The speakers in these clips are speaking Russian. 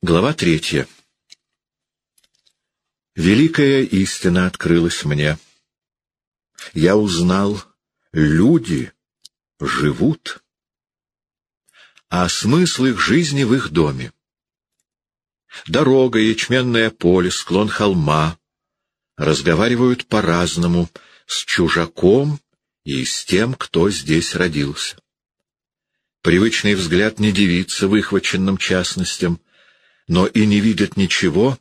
Глава третья. Великая истина открылась мне. Я узнал, люди живут, а смысл их жизни в их доме. Дорога, ячменное поле, склон холма разговаривают по-разному с чужаком и с тем, кто здесь родился. Привычный взгляд не дивится выхваченным частностям, но и не видит ничего,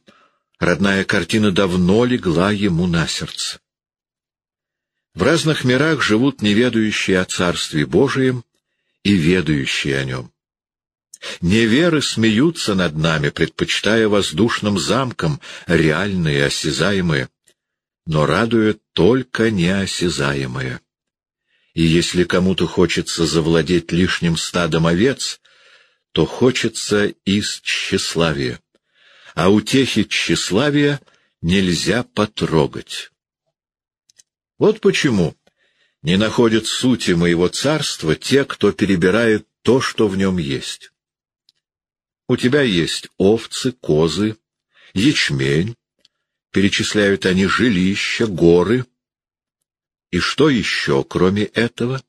родная картина давно легла ему на сердце. В разных мирах живут неведающие о Царстве Божием и ведающие о нем. Неверы смеются над нами, предпочитая воздушным замкам реальные, осязаемые, но радует только неосязаемое. И если кому-то хочется завладеть лишним стадом овец, то хочется из тщеславия, а утехи тщеславия нельзя потрогать. Вот почему не находят сути моего царства те, кто перебирает то, что в нем есть. У тебя есть овцы, козы, ячмень, перечисляют они жилища, горы. И что еще, кроме этого?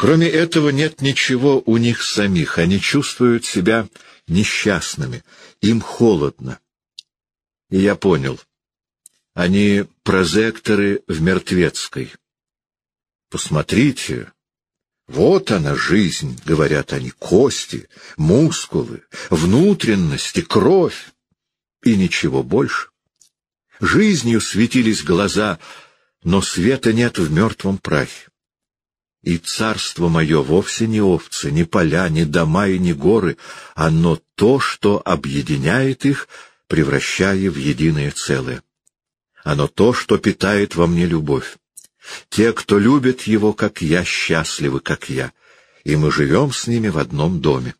Кроме этого нет ничего у них самих, они чувствуют себя несчастными, им холодно. И я понял, они прозекторы в мертвецкой. Посмотрите, вот она жизнь, говорят они, кости, мускулы, внутренности, кровь и ничего больше. Жизнью светились глаза, но света нет в мертвом прахе. И царство мое вовсе не овцы, не поля, не дома и не горы, оно то, что объединяет их, превращая в единое целое. Оно то, что питает во мне любовь. Те, кто любит его, как я, счастливы, как я, и мы живем с ними в одном доме.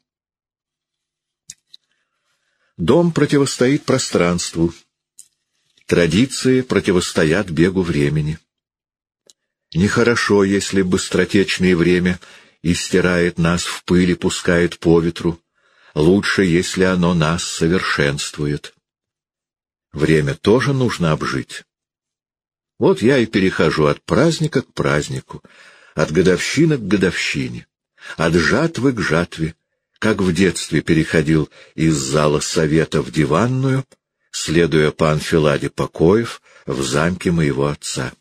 Дом противостоит пространству. Традиции противостоят бегу времени. Нехорошо, если быстротечное время истирает нас в пыли, пускает по ветру. Лучше, если оно нас совершенствует. Время тоже нужно обжить. Вот я и перехожу от праздника к празднику, от годовщины к годовщине, от жатвы к жатве, как в детстве переходил из зала совета в диванную, следуя по анфиладе покоев в замке моего отца.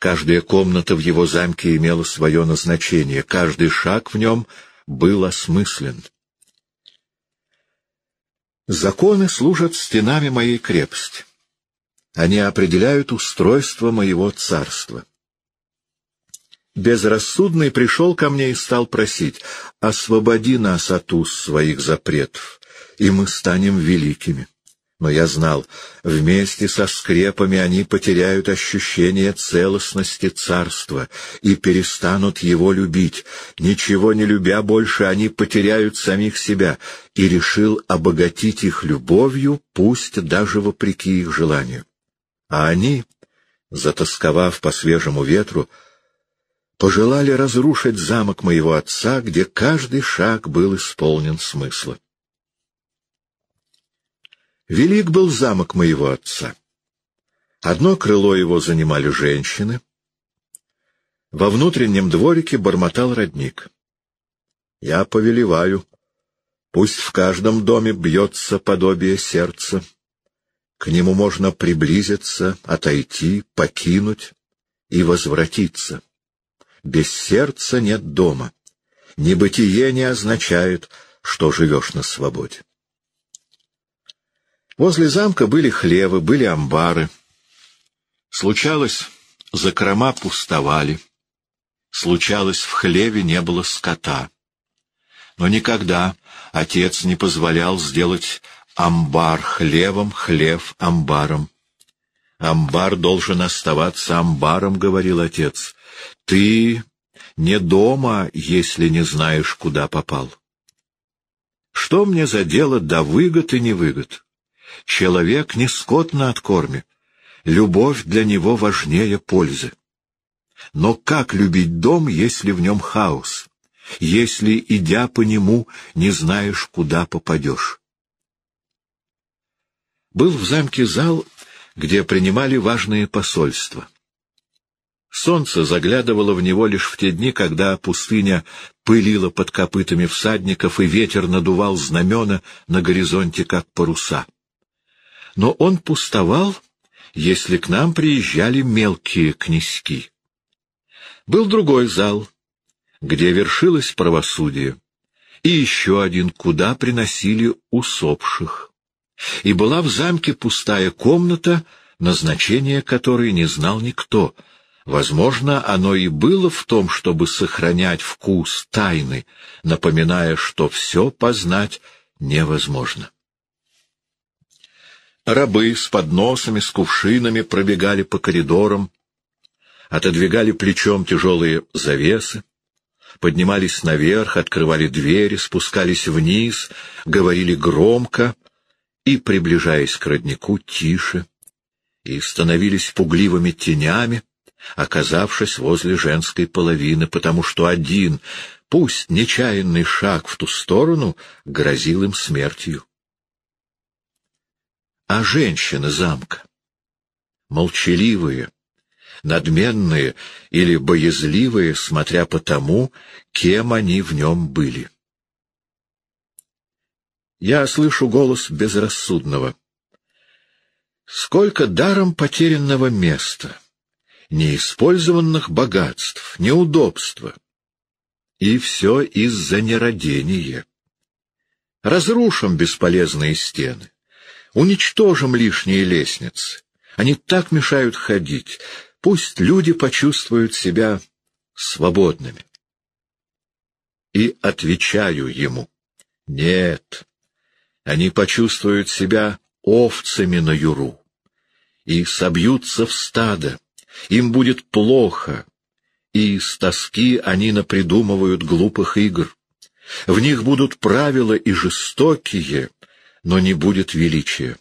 Каждая комната в его замке имела свое назначение, каждый шаг в нем был осмыслен. Законы служат стенами моей крепости. Они определяют устройство моего царства. Безрассудный пришел ко мне и стал просить, «Освободи нас от уз своих запретов, и мы станем великими». Но я знал, вместе со скрепами они потеряют ощущение целостности царства и перестанут его любить. Ничего не любя больше, они потеряют самих себя, и решил обогатить их любовью, пусть даже вопреки их желанию. А они, затасковав по свежему ветру, пожелали разрушить замок моего отца, где каждый шаг был исполнен смысла. Велик был замок моего отца. Одно крыло его занимали женщины. Во внутреннем дворике бормотал родник. Я повелеваю, пусть в каждом доме бьется подобие сердца. К нему можно приблизиться, отойти, покинуть и возвратиться. Без сердца нет дома. Небытие не означает, что живешь на свободе. Возле замка были хлевы, были амбары. Случалось, закрома пустовали. Случалось, в хлеве не было скота. Но никогда отец не позволял сделать амбар хлевом, хлев амбаром. «Амбар должен оставаться амбаром», — говорил отец. «Ты не дома, если не знаешь, куда попал». Что мне за дело до выгод и невыгод? Человек не скот на откорме. Любовь для него важнее пользы. Но как любить дом, если в нем хаос? если, идя по нему, не знаешь, куда попадешь. Был в замке зал, где принимали важные посольства. Солнце заглядывало в него лишь в те дни, когда пустыня пылила под копытами всадников, и ветер надувал знамена на горизонте, как паруса. Но он пустовал, если к нам приезжали мелкие князьки. Был другой зал, где вершилось правосудие, и еще один, куда приносили усопших. И была в замке пустая комната, назначение которой не знал никто. Возможно, оно и было в том, чтобы сохранять вкус тайны, напоминая, что все познать невозможно. Рабы с подносами, с кувшинами пробегали по коридорам, отодвигали плечом тяжелые завесы, поднимались наверх, открывали двери, спускались вниз, говорили громко и, приближаясь к роднику, тише, и становились пугливыми тенями, оказавшись возле женской половины, потому что один, пусть нечаянный шаг в ту сторону, грозил им смертью. А женщины замка, молчаливые, надменные или боязливые, смотря по тому, кем они в нем были. Я слышу голос безрассудного. Сколько даром потерянного места, неиспользованных богатств, неудобства. И все из-за нерадения. Разрушим бесполезные стены, уничтожим лишние лестницы. Они так мешают ходить, Пусть люди почувствуют себя свободными. И отвечаю ему, нет, они почувствуют себя овцами на юру и собьются в стадо, им будет плохо, и с тоски они напридумывают глупых игр. В них будут правила и жестокие, но не будет величия.